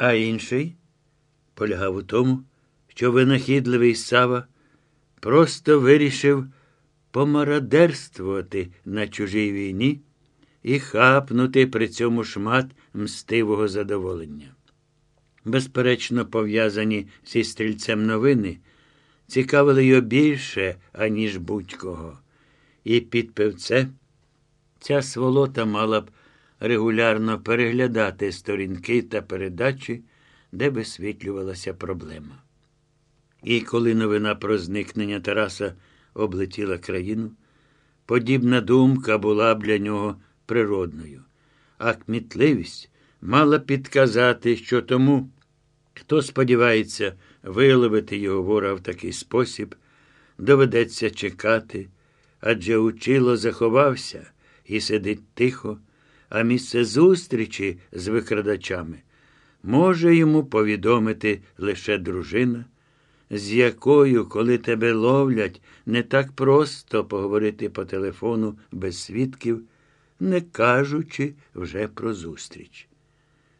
А інший полягав у тому, що винахідливий Сава просто вирішив помарадерствувати на чужій війні і хапнути при цьому шмат мстивого задоволення. Безперечно, пов'язані зі стрільцем новини, цікавили його більше, аніж будь-кого. І під певце ця сволота мала б регулярно переглядати сторінки та передачі, де висвітлювалася проблема. І коли новина про зникнення Тараса облетіла країну, подібна думка була б для нього природною, а кмітливість мала підказати, що тому, хто сподівається виловити його вора в такий спосіб, доведеться чекати, адже учило заховався і сидить тихо, а місце зустрічі з викрадачами може йому повідомити лише дружина з якою, коли тебе ловлять, не так просто поговорити по телефону без свідків, не кажучи вже про зустріч.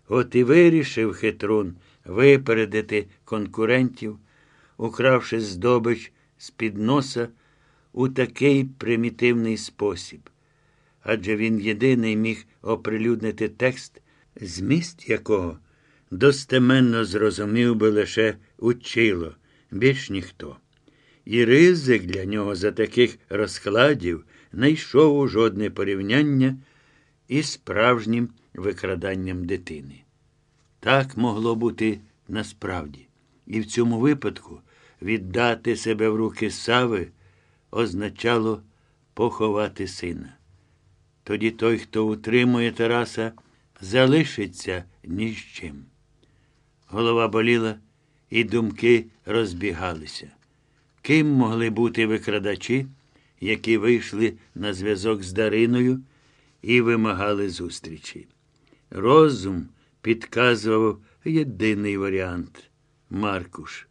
От і вирішив хитрун випередити конкурентів, укравши здобич з під носа у такий примітивний спосіб. Адже він єдиний міг оприлюднити текст, зміст якого достеменно зрозумів би лише учило більш ніхто. І ризик для нього за таких розкладів не йшов у жодне порівняння із справжнім викраданням дитини. Так могло бути насправді. І в цьому випадку віддати себе в руки Сави означало поховати сина. Тоді той, хто утримує Тараса, залишиться ні з чим. Голова боліла і думки розбігалися. Ким могли бути викрадачі, які вийшли на зв'язок з Дариною і вимагали зустрічі? Розум підказував єдиний варіант Маркуш.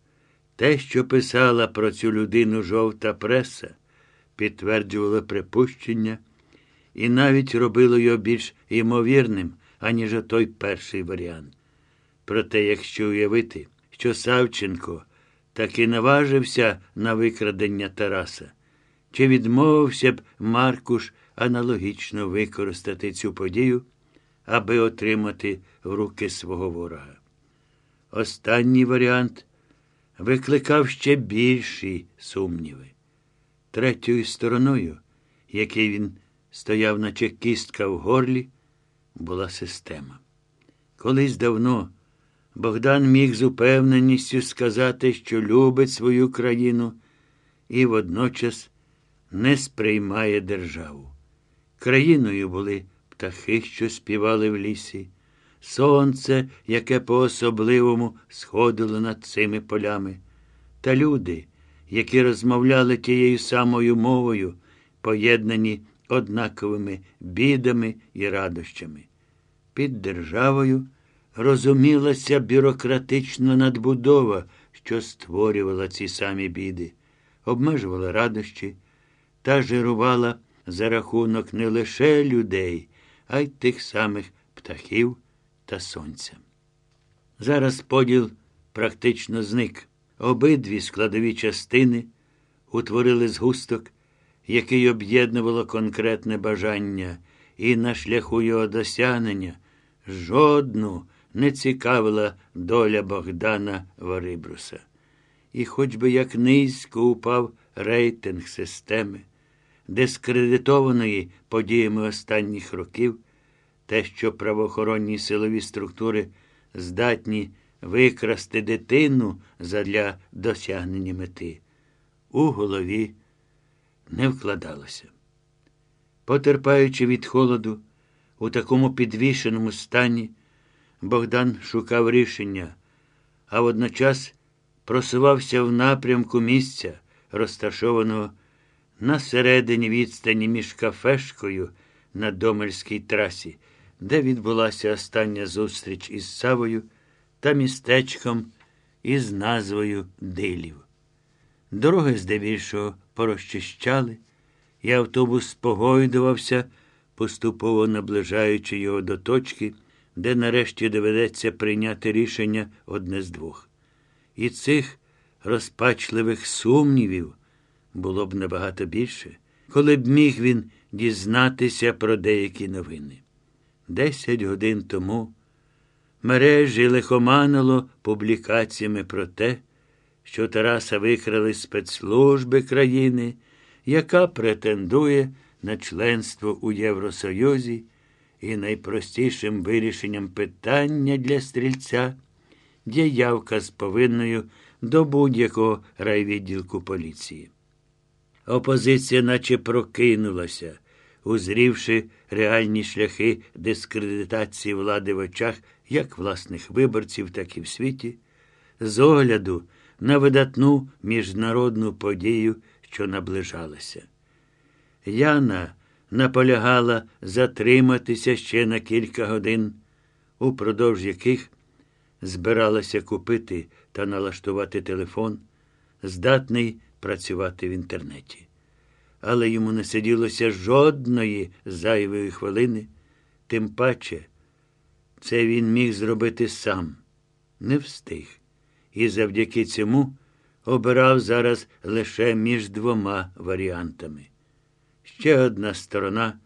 Те, що писала про цю людину жовта преса, підтверджувало припущення і навіть робило його більш імовірним, аніж той перший варіант. Проте, якщо уявити, що Савченко таки наважився на викрадення Тараса, чи відмовився б Маркуш аналогічно використати цю подію, аби отримати в руки свого ворога. Останній варіант викликав ще більші сумніви. Третьою стороною, який він стояв, наче кістка в горлі, була система. Колись давно. Богдан міг з упевненістю сказати, що любить свою країну і водночас не сприймає державу. Країною були птахи, що співали в лісі, сонце, яке по особливому сходило над цими полями, та люди, які розмовляли тією самою мовою, поєднані однаковими бідами і радощами. Під державою розумілася бюрократична надбудова, що створювала ці самі біди, обмежувала радощі та жирувала за рахунок не лише людей, а й тих самих птахів та сонця. Зараз поділ практично зник. Обидві складові частини утворили згусток, який об'єднувало конкретне бажання, і на шляху його досягнення жодну не цікавила доля Богдана Варибруса. І хоч би як низько упав рейтинг системи, дискредитованої подіями останніх років, те, що правоохоронні силові структури здатні викрасти дитину задля досягнення мети, у голові не вкладалося. Потерпаючи від холоду, у такому підвішеному стані, Богдан шукав рішення, а водночас просувався в напрямку місця, розташованого на середині відстані між кафешкою на Домельській трасі, де відбулася остання зустріч із Савою та містечком із назвою Дилів. Дороги здебільшого порозчищали, і автобус погойдувався, поступово наближаючи його до точки де нарешті доведеться прийняти рішення одне з двох. І цих розпачливих сумнівів було б набагато більше, коли б міг він дізнатися про деякі новини. Десять годин тому мережі лихоманило публікаціями про те, що Тараса викрали спецслужби країни, яка претендує на членство у Євросоюзі, і найпростішим вирішенням питання для стрільця є явка з повинною до будь-якого райвідділку поліції. Опозиція наче прокинулася, узрівши реальні шляхи дискредитації влади в очах як власних виборців, так і в світі, з огляду на видатну міжнародну подію, що наближалася. Яна наполягала затриматися ще на кілька годин, упродовж яких збиралася купити та налаштувати телефон, здатний працювати в інтернеті. Але йому не сиділося жодної зайвої хвилини, тим паче, це він міг зробити сам, не встиг, і завдяки цьому обирав зараз лише між двома варіантами. Ще одна сторона,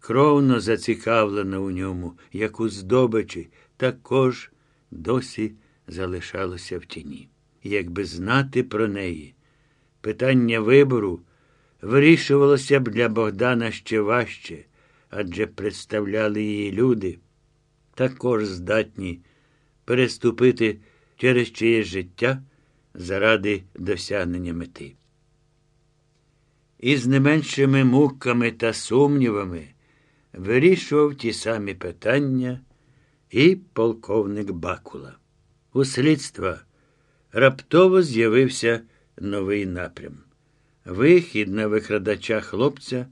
кровно зацікавлена у ньому, як у здобичі, також досі залишалося в тіні. Якби знати про неї, питання вибору вирішувалося б для Богдана ще важче, адже представляли її люди, також здатні переступити через чиєсь життя заради досягнення мети. Із не меншими муками та сумнівами вирішував ті самі питання і полковник Бакула. У слідства раптово з'явився новий напрям. Вихід на викрадача хлопця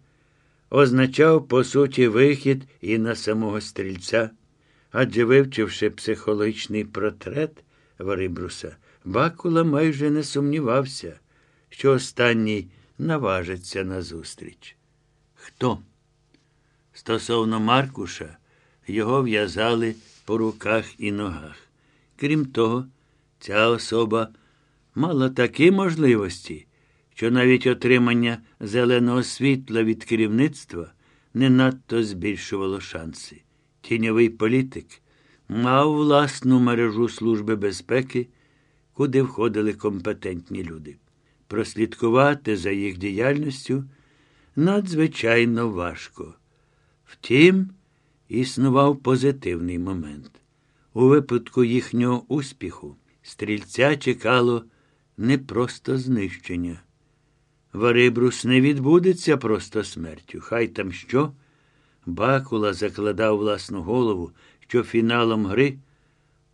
означав, по суті, вихід і на самого стрільця, адже вивчивши психологічний портрет Варибруса, Бакула майже не сумнівався, що останній наважиться на зустріч. Хто? Стосовно Маркуша, його в'язали по руках і ногах. Крім того, ця особа мала такі можливості, що навіть отримання зеленого світла від керівництва не надто збільшувало шанси. Тіньовий політик мав власну мережу Служби безпеки, куди входили компетентні люди. Прослідкувати за їх діяльністю надзвичайно важко. Втім, існував позитивний момент. У випадку їхнього успіху стрільця чекало не просто знищення. Варибрус не відбудеться просто смертю. Хай там що. Бакула закладав власну голову, що фіналом гри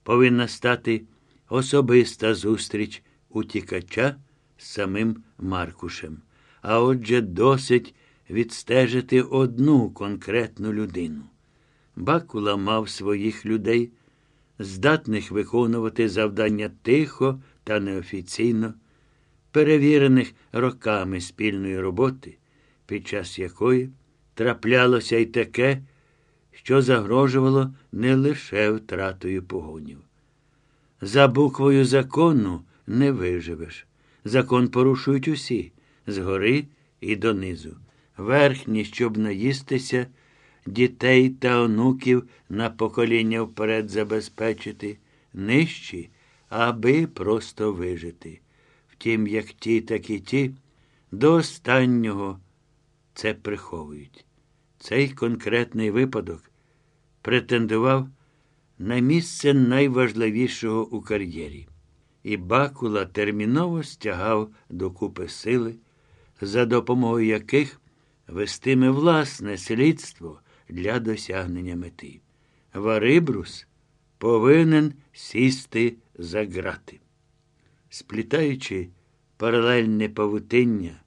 повинна стати особиста зустріч утікача з самим Маркушем. А отже, досить відстежити одну конкретну людину. Бакула мав своїх людей, здатних виконувати завдання тихо та неофіційно, перевірених роками спільної роботи, під час якої траплялося й таке, що загрожувало не лише втратою погонів. За буквою закону не виживеш. Закон порушують усі згори і донизу. Верхні, щоб наїстися, дітей та онуків на покоління вперед забезпечити, нижчі, аби просто вижити. Втім, як ті, так і ті, до останнього це приховують. Цей конкретний випадок претендував на місце найважливішого у кар'єрі, і Бакула терміново стягав докупи сили, за допомогою яких вестиме власне слідство для досягнення мети. Варибрус повинен сісти за грати. Сплітаючи паралельне павутиння,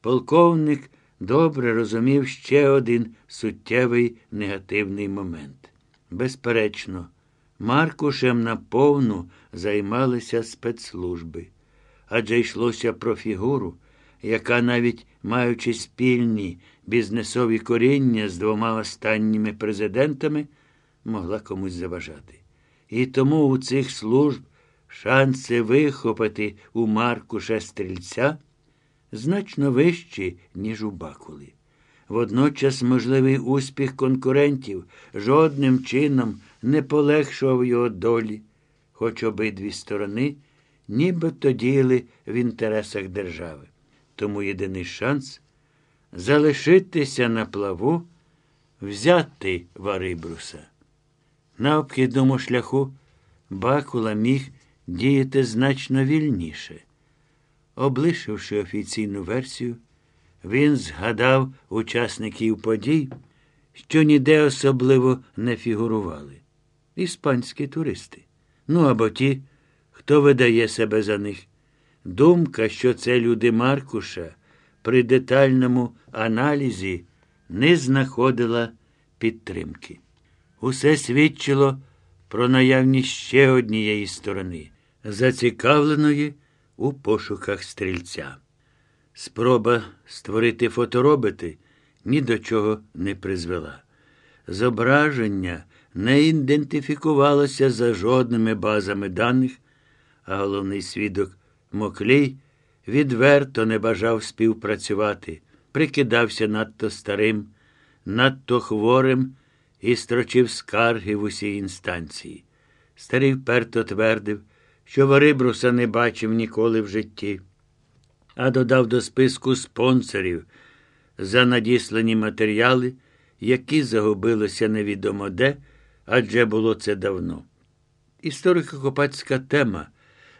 полковник добре розумів ще один суттєвий негативний момент. Безперечно, Маркушем наповну займалися спецслужби, адже йшлося про фігуру, яка, навіть маючи спільні бізнесові коріння з двома останніми президентами, могла комусь заважати. І тому у цих служб шанси вихопити у Маркуша стрільця значно вищі, ніж у Бакули. Водночас можливий успіх конкурентів жодним чином не полегшував його долі, хоч обидві сторони нібито діяли в інтересах держави. Тому єдиний шанс залишитися на плаву, взяти Варибруса. На обхідному шляху Бакула міг діяти значно вільніше. Облишивши офіційну версію, він згадав учасників подій, що ніде особливо не фігурували. Іспанські туристи. Ну або ті, хто видає себе за них. Думка, що це люди Маркуша, при детальному аналізі не знаходила підтримки. Усе свідчило про наявність ще однієї сторони, зацікавленої у пошуках стрільця. Спроба створити фотороботи ні до чого не призвела. Зображення не ідентифікувалося за жодними базами даних, а головний свідок Моклій відверто не бажав співпрацювати, прикидався надто старим, надто хворим і строчив скарги в усій інстанції. Старий вперто твердив, що Варибруса не бачив ніколи в житті, а додав до списку спонсорів за надіслані матеріали, які загубилися невідомо де, адже було це давно. Історико-копацька тема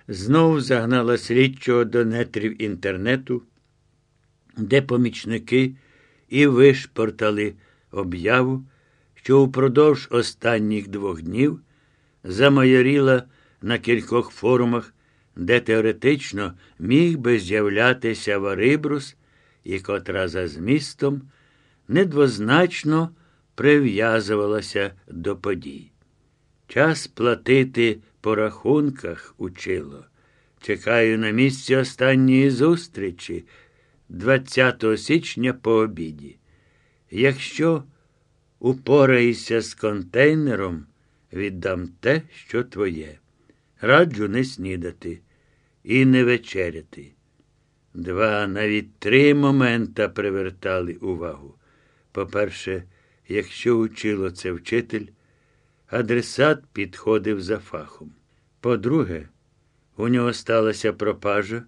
знову загнала слідчого до нетрів інтернету, де помічники і вишпортали об'яву, що упродовж останніх двох днів замайоріла на кількох форумах, де теоретично міг би з'являтися Варибрус, і котра за змістом недвозначно прив'язувалася до подій. Час платити по рахунках учило. Чекаю на місці останньої зустрічі 20 січня по обіді. Якщо упораєшся з контейнером, віддам те, що твоє. Раджу не снідати і не вечеряти. Два, навіть три момента привертали увагу. По-перше, якщо учило це вчитель, адресат підходив за фахом. По-друге, у нього сталася пропажа,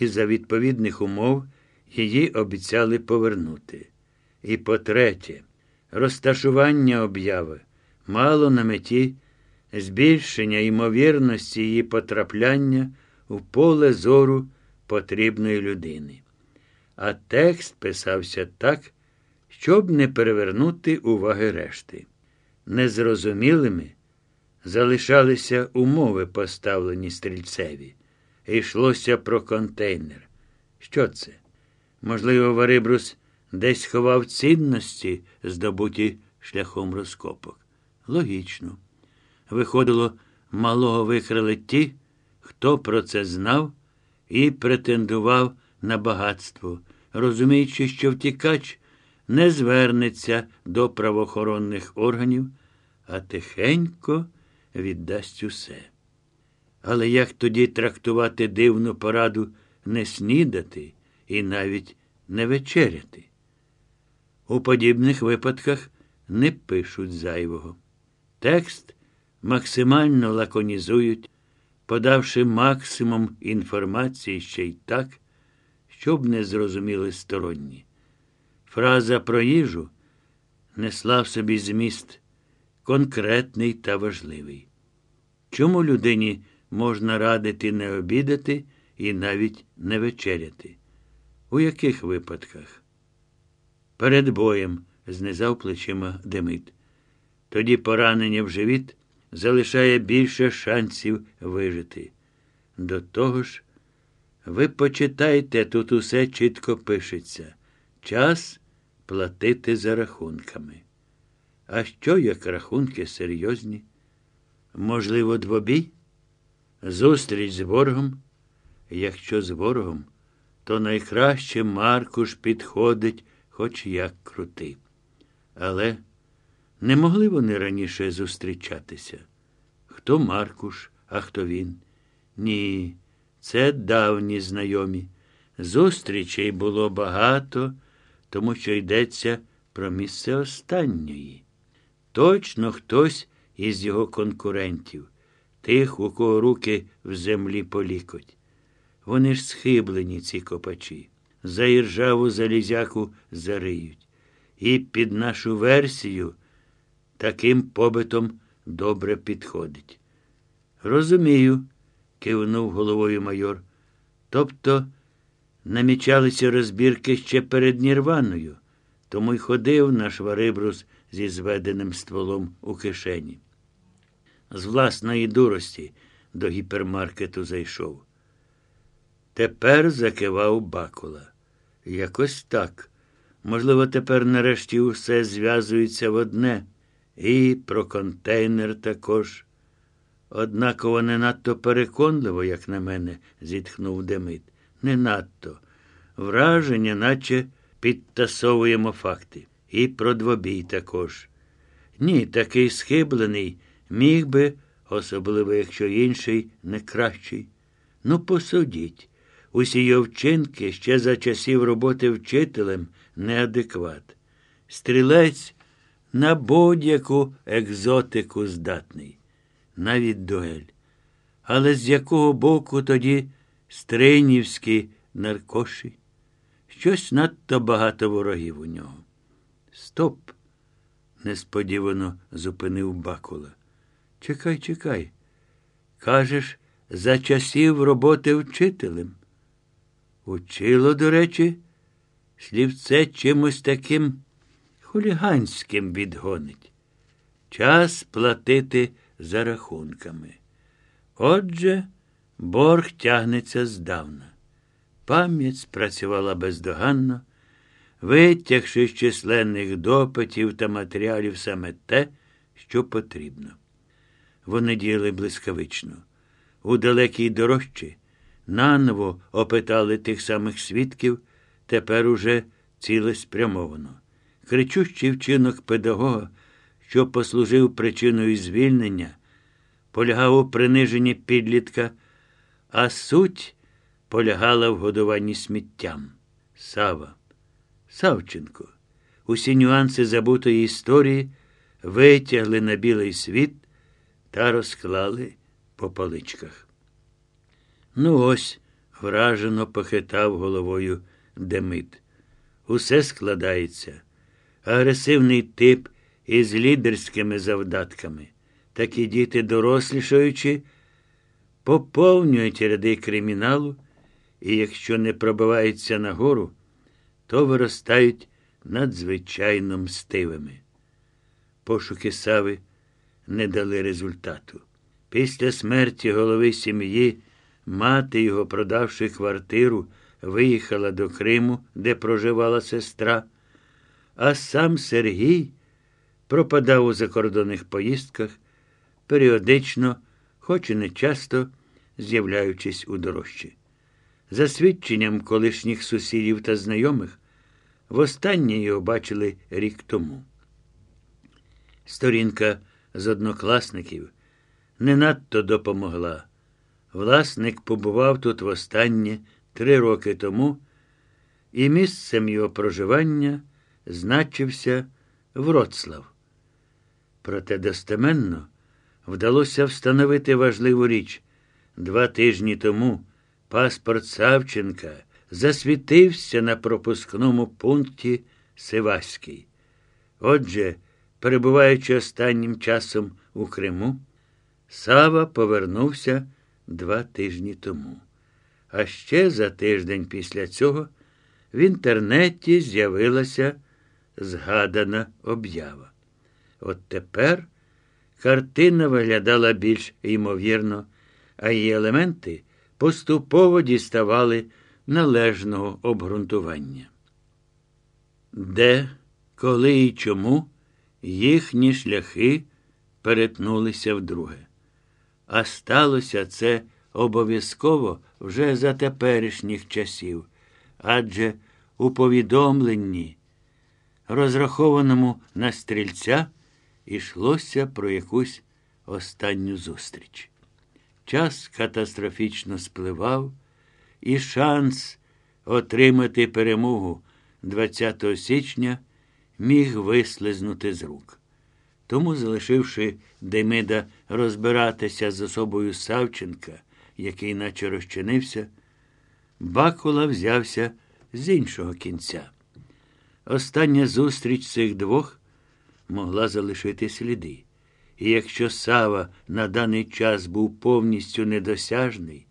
і за відповідних умов її обіцяли повернути. І по-третє, розташування обяви мало на меті збільшення ймовірності її потрапляння в поле зору потрібної людини. А текст писався так, щоб не перевернути уваги решти. Незрозумілими залишалися умови, поставлені стрільцеві. йшлося про контейнер. Що це? Можливо, Варибрус десь ховав цінності, здобуті шляхом розкопок. Логічно. Виходило, малого викрали ті, хто про це знав і претендував на багатство, розуміючи, що втікач не звернеться до правоохоронних органів, а тихенько віддасть усе. Але як тоді трактувати дивну пораду не снідати і навіть не вечеряти? У подібних випадках не пишуть зайвого. Текст максимально лаконізують, подавши максимум інформації ще й так, щоб не зрозуміли сторонні. Фраза про їжу несла в собі зміст конкретний та важливий. Чому людині можна радити не обідати і навіть не вечеряти? У яких випадках? Перед боєм знизав плечима Демид. Тоді поранення в живіт залишає більше шансів вижити. До того ж, ви почитайте, тут усе чітко пишеться. Час платити за рахунками. А що, як рахунки серйозні? Можливо, двобій? Зустріч з ворогом? Якщо з ворогом, то найкраще Маркуш підходить, хоч як крутий. Але Не могли вони раніше зустрічатися? Хто Маркуш, а хто він? Ні, це давні знайомі. Зустрічей було багато, тому що йдеться про місце останньої. Точно хтось із його конкурентів, тих, у кого руки в землі полікоть. Вони ж схиблені, ці копачі, за іржаву залізяку зариють. І під нашу версію таким побитом добре підходить. Розумію, кивнув головою майор. Тобто намічалися розбірки ще перед Нірваною, тому й ходив наш варибрус зі зведеним стволом у кишені. З власної дурості до гіпермаркету зайшов. Тепер закивав бакула. Якось так. Можливо, тепер нарешті усе зв'язується в одне. І про контейнер також. Однаково не надто переконливо, як на мене, зітхнув Демид. Не надто. Враження, наче підтасовуємо факти. І про двобій також. Ні, такий схиблений міг би, особливо якщо інший, не кращий. Ну, посудіть. Усі його вчинки ще за часів роботи вчителем неадекват. Стрілець на будь-яку екзотику здатний, навіть дуель. Але з якого боку тоді стринівські наркоші? Щось надто багато ворогів у нього. Стоп! несподівано зупинив Бакула. Чекай, чекай. Кажеш, за часів роботи вчителем. Учило, до речі, слівце чимось таким хуліганським відгонить. Час платити за рахунками. Отже, борг тягнеться здавна. Пам'ять спрацювала бездоганно, витягши з численних допитів та матеріалів саме те, що потрібно. Вони діяли блискавично. У далекій дорожчі наново опитали тих самих свідків, тепер уже цілеспрямовано. Кричущий вчинок педагога, що послужив причиною звільнення, полягав у приниженні підлітка, а суть полягала в годуванні сміттям. Сава, Савченко. Усі нюанси забутої історії витягли на білий світ та розклали по поличках. Ну, ось, вражено похитав головою Демид. Усе складається. Агресивний тип із лідерськими завдатками. Такі діти, дорослішаючи, поповнюють ряди криміналу, і якщо не пробиваються нагору, то виростають надзвичайно мстивими. Пошуки Сави не дали результату. Після смерті голови сім'ї, мати його, продавши квартиру, виїхала до Криму, де проживала сестра, а сам Сергій пропадав у закордонних поїздках, періодично, хоч і не часто, з'являючись у дорожчі. За свідченням колишніх сусідів та знайомих, востаннє його бачили рік тому. Сторінка з однокласників не надто допомогла. Власник побував тут востаннє три роки тому, і місцем його проживання значився Вроцлав. Проте достеменно вдалося встановити важливу річ. Два тижні тому паспорт Савченка засвітився на пропускному пункті Сиваський. Отже, перебуваючи останнім часом у Криму, Сава повернувся два тижні тому. А ще за тиждень після цього в інтернеті з'явилася згадана об'ява. От тепер картина виглядала більш ймовірно, а її елементи поступово діставали належного обґрунтування. Де, коли і чому їхні шляхи перетнулися вдруге. А сталося це обов'язково вже за теперішніх часів, адже у повідомленні, розрахованому на стрільця, ішлося про якусь останню зустріч. Час катастрофічно спливав, і шанс отримати перемогу 20 січня міг вислизнути з рук. Тому, залишивши Демида розбиратися з особою Савченка, який наче розчинився, Бакула взявся з іншого кінця. Остання зустріч цих двох могла залишити сліди. І якщо Сава на даний час був повністю недосяжний,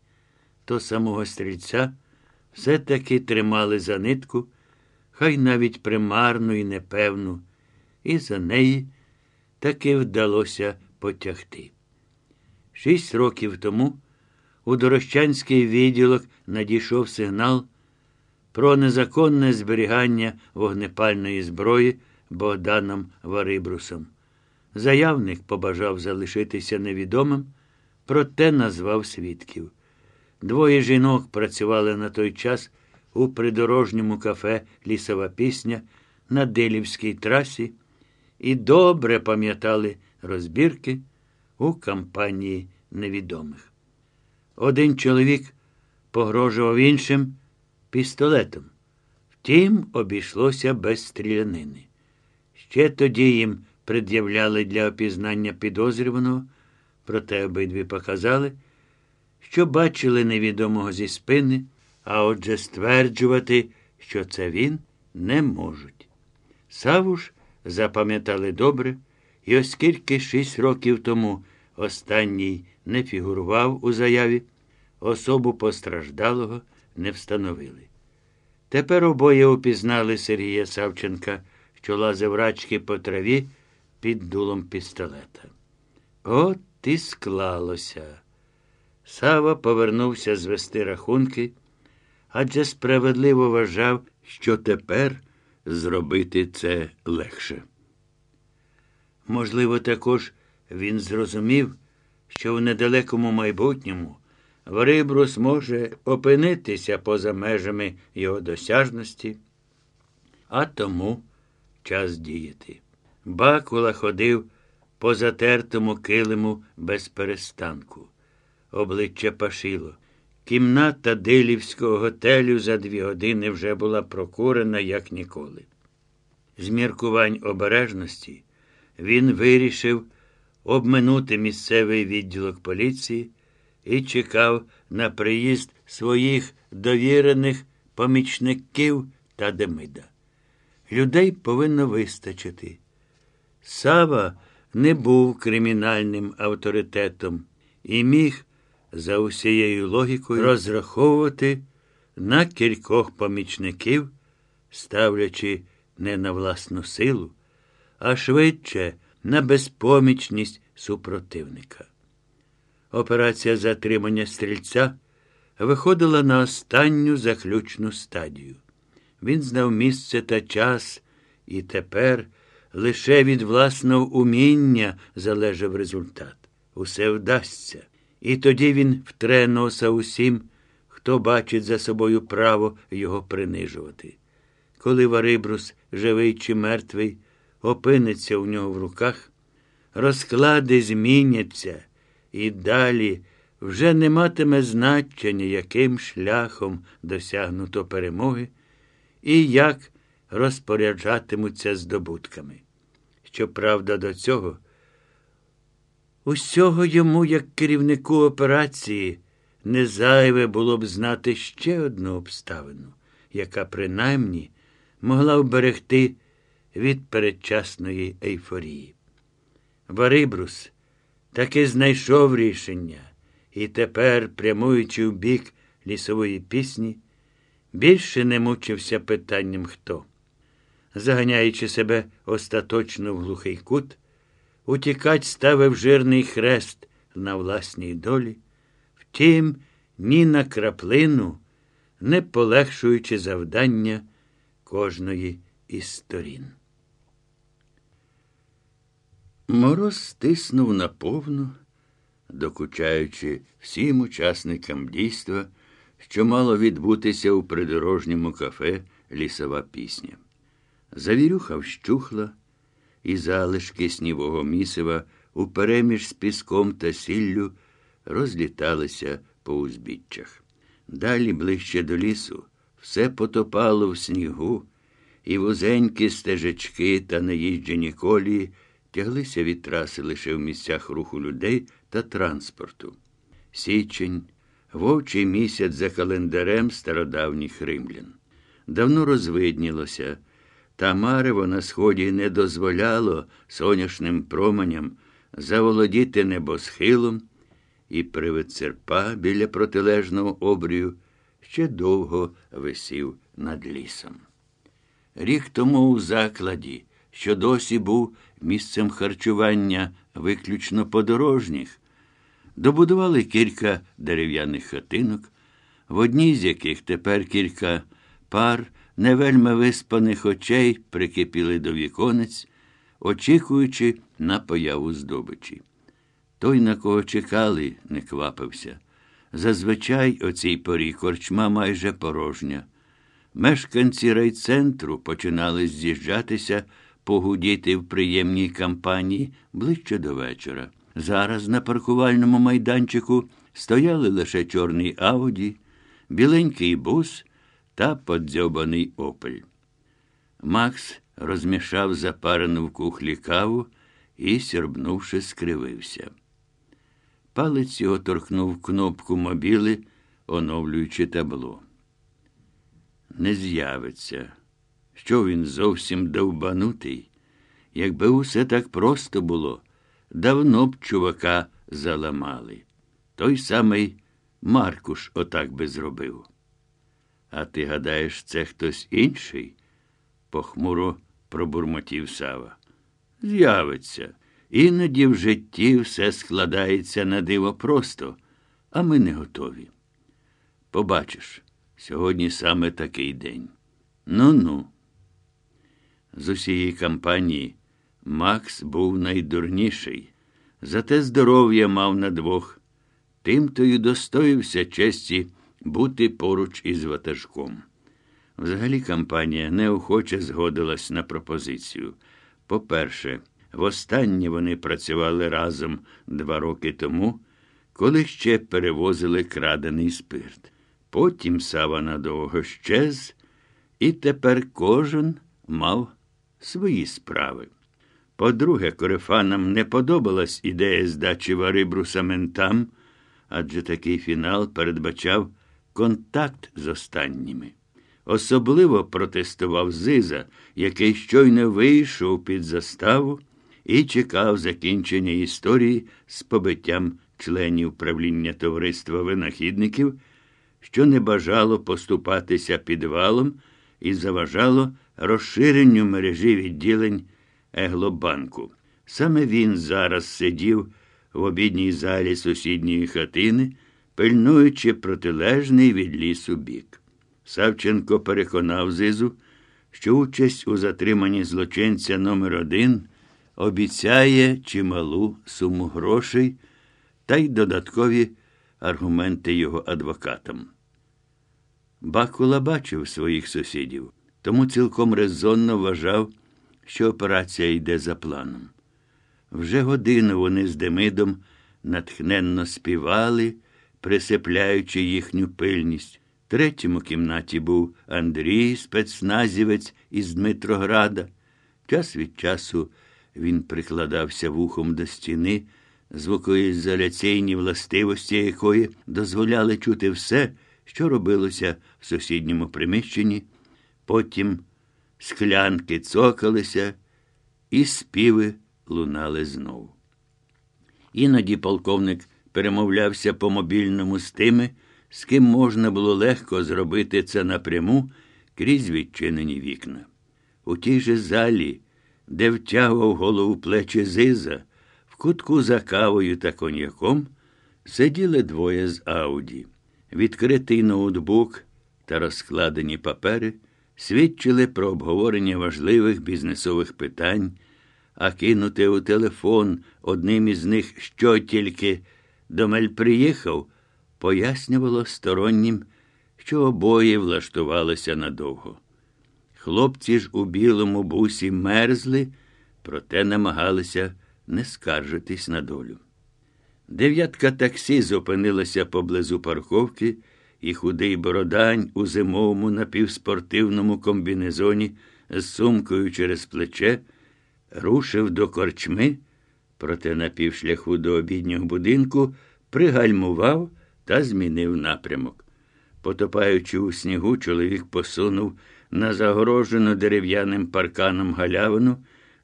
то самого стрільця все-таки тримали за нитку, хай навіть примарну і непевну, і за неї таки вдалося потягти. Шість років тому у Дорощанський відділок надійшов сигнал про незаконне зберігання вогнепальної зброї Богданом Варибрусом. Заявник побажав залишитися невідомим, проте назвав свідків. Двоє жінок працювали на той час у придорожньому кафе Лісова пісня на Дилівській трасі і добре пам'ятали розбірки у кампанії невідомих. Один чоловік погрожував іншим пістолетом. Втім, обійшлося без стрілянини. Ще тоді їм пред'являли для опізнання підозрюваного, проте обидві показали, що бачили невідомого зі спини, а отже стверджувати, що це він, не можуть. Савуш запам'ятали добре, і оскільки шість років тому останній не фігурував у заяві, особу постраждалого не встановили. Тепер обоє упізнали Сергія Савченка, що лазив рачки по траві під дулом пістолета. От і склалося. Сава повернувся звести рахунки, адже справедливо вважав, що тепер зробити це легше. Можливо, також він зрозумів, що в недалекому майбутньому Варибрус може опинитися поза межами його досяжності, а тому час діяти. Бакула ходив по затертому килиму без перестанку. Обличчя пашило. Кімната Дилівського готелю за дві години вже була прокурена, як ніколи. З міркувань обережності він вирішив обминути місцевий відділок поліції і чекав на приїзд своїх довірених помічників та Демида. Людей повинно вистачити. Сава не був кримінальним авторитетом і міг за усією логікою розраховувати на кількох помічників, ставлячи не на власну силу, а швидше на безпомічність супротивника. Операція затримання стрільця виходила на останню заключну стадію. Він знав місце та час, і тепер лише від власного уміння залежав результат. Усе вдасться. І тоді він втре носа усім, хто бачить за собою право його принижувати. Коли Варибрус, живий чи мертвий, опиниться у нього в руках, розклади зміняться, і далі вже не матиме значення, яким шляхом досягнуто перемоги і як розпоряджатимуться здобутками. Щоправда, до цього, усього йому, як керівнику операції, не зайве було б знати ще одну обставину, яка принаймні могла вберегти від передчасної ейфорії. Варибрус таки знайшов рішення і тепер, прямуючи в бік лісової пісні, більше не мучився питанням хто. Заганяючи себе остаточно в глухий кут, утікач ставив жирний хрест на власній долі, втім, ні на краплину, не полегшуючи завдання кожної із сторін. Мороз стиснув наповну, докучаючи всім учасникам дійства, що мало відбутися у придорожньому кафе Лісова пісня. Завірюха вщухла, і залишки снівого місива упереміж з піском та сіллю розліталися по узбіччях. Далі, ближче до лісу, все потопало в снігу, і вузенькі стежечки та наїжджені колії тяглися від траси лише в місцях руху людей та транспорту. Січень, вовчий місяць за календарем стародавніх римлян. Давно розвиднілося, та марево на сході не дозволяло соняшним променям заволодіти небосхилом, і привид серпа біля протилежного обрію ще довго висів над лісом. Рік тому у закладі, що досі був місцем харчування виключно подорожніх, добудували кілька дерев'яних хатинок, в одній з яких тепер кілька пар невельми виспаних очей прикипіли до віконець, очікуючи на появу здобичі. Той, на кого чекали, не квапився. Зазвичай о цій порі корчма майже порожня. Мешканці райцентру починали з'їжджатися, погудіти в приємній кампанії ближче до вечора. Зараз на паркувальному майданчику стояли лише чорний ауді, біленький бус та подзьобаний опель. Макс розмішав запарену в кухлі каву і, сірбнувши, скривився. Палець його торкнув кнопку мобіли, оновлюючи табло. Не з'явиться, що він зовсім довбанутий. Якби усе так просто було, давно б чувака заламали. Той самий Маркуш отак би зробив. А ти гадаєш, це хтось інший? похмуро пробурмотів Сава. З'явиться. Іноді в житті все складається на диво просто, а ми не готові. Побачиш, сьогодні саме такий день. Ну ну. З усієї кампанії Макс був найдурніший, зате здоров'я мав на двох. Тим то й достоївся честі бути поруч із ватажком. Взагалі кампанія неохоче згодилась на пропозицію. По-перше, востаннє вони працювали разом два роки тому, коли ще перевозили крадений спирт. Потім Сава надовго щез, і тепер кожен мав свої справи. По-друге, корефанам не подобалась ідея здачі вари брусаментам, адже такий фінал передбачав контакт з останніми. Особливо протестував Зиза, який щойно вийшов під заставу і чекав закінчення історії з побиттям членів правління товариства винахідників, що не бажало поступатися підвалом і заважало розширенню мережі відділень Еглобанку. Саме він зараз сидів в обідній залі сусідньої хатини, пильнуючи протилежний від лісу бік. Савченко переконав Зизу, що участь у затриманні злочинця номер один обіцяє чималу суму грошей та й додаткові аргументи його адвокатам. Бакула бачив своїх сусідів, тому цілком резонно вважав, що операція йде за планом. Вже годину вони з Демидом натхненно співали, присипляючи їхню пильність. Третьому кімнаті був Андрій, спецназівець із Дмитрограда. Час від часу він прикладався вухом до стіни, звукоізоляційні властивості якої дозволяли чути все, що робилося в сусідньому приміщенні. Потім склянки цокалися, і співи лунали знову. Іноді полковник перемовлявся по мобільному з тими, з ким можна було легко зробити це напряму крізь відчинені вікна. У тій же залі, де втягував голову плечі Зиза, в кутку за кавою та коньяком, сиділи двоє з Ауді. Відкритий ноутбук та розкладені папери свідчили про обговорення важливих бізнесових питань, а кинути у телефон одним із них що тільки Домель приїхав, пояснювало стороннім, що обоє влаштувалися надовго. Хлопці ж у білому бусі мерзли проте намагалися не скаржитись на долю. Дев'ятка таксі зупинилася поблизу парковки, і худий бородань у зимовому напівспортивному комбінезоні з сумкою через плече рушив до корчми, проте на півшляху до обіднього будинку пригальмував та змінив напрямок. Потопаючи у снігу, чоловік посунув на загорожену дерев'яним парканом галявину,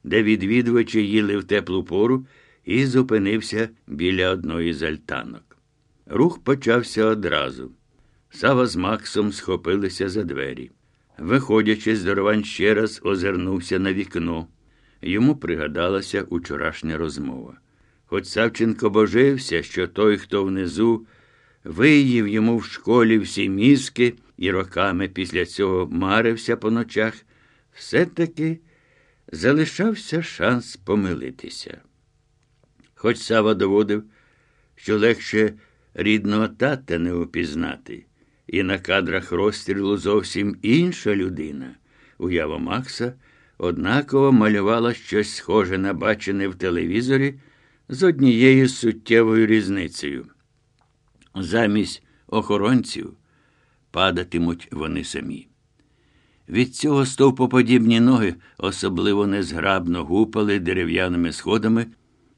де відвідувачі їли в теплу пору, і зупинився біля одної з альтанок. Рух почався одразу. Сава з Максом схопилися за двері. Виходячи, здоровань ще раз озирнувся на вікно. Йому пригадалася учорашня розмова. Хоч Савченко божився, що той, хто внизу, виїв йому в школі всі мізки і роками після цього марився по ночах, все-таки залишався шанс помилитися. Хоч Сава доводив, що легше рідного тата не упізнати, і на кадрах розстрілу зовсім інша людина, уява Макса, однаково малювала щось схоже на бачене в телевізорі з однією суттєвою різницею. Замість охоронців падатимуть вони самі. Від цього стовпоподібні ноги особливо незграбно гупали дерев'яними сходами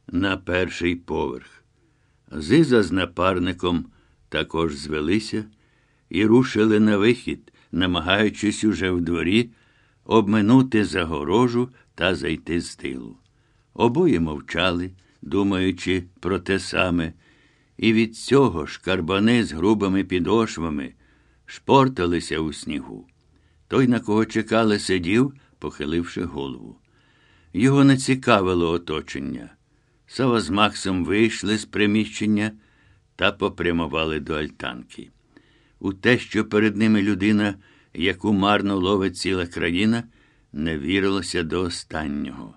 на перший поверх. Зиза з напарником також звелися і рушили на вихід, намагаючись уже в дворі обминути загорожу та зайти з тилу. Обоє мовчали, думаючи про те саме, і від цього шкарбани з грубими підошвами шпорталися у снігу. Той, на кого чекали, сидів, похиливши голову. Його не цікавило оточення. Сава з Максом вийшли з приміщення та попрямували до альтанки. У те, що перед ними людина, яку марно ловить ціла країна, не вірилося до останнього.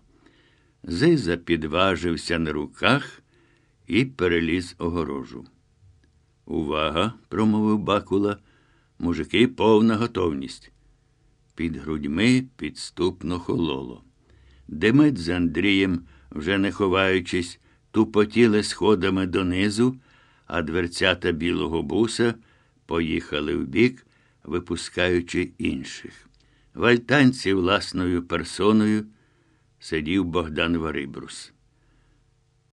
Зиза підважився на руках і переліз огорожу. Увага, промовив Бакула, мужики повна готовність. Під грудьми підступно хололо. Демет з Андрієм, вже не ховаючись, тупотіли сходами донизу, а дверцята білого буса поїхали вбік, випускаючи інших. В альтанці власною персоною сидів Богдан Варибрус.